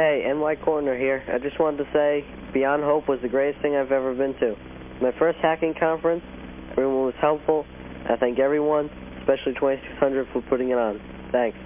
Hey, NY Corner here. I just wanted to say Beyond Hope was the greatest thing I've ever been to. My first hacking conference, everyone was helpful. I thank everyone, especially 2600 for putting it on. Thanks.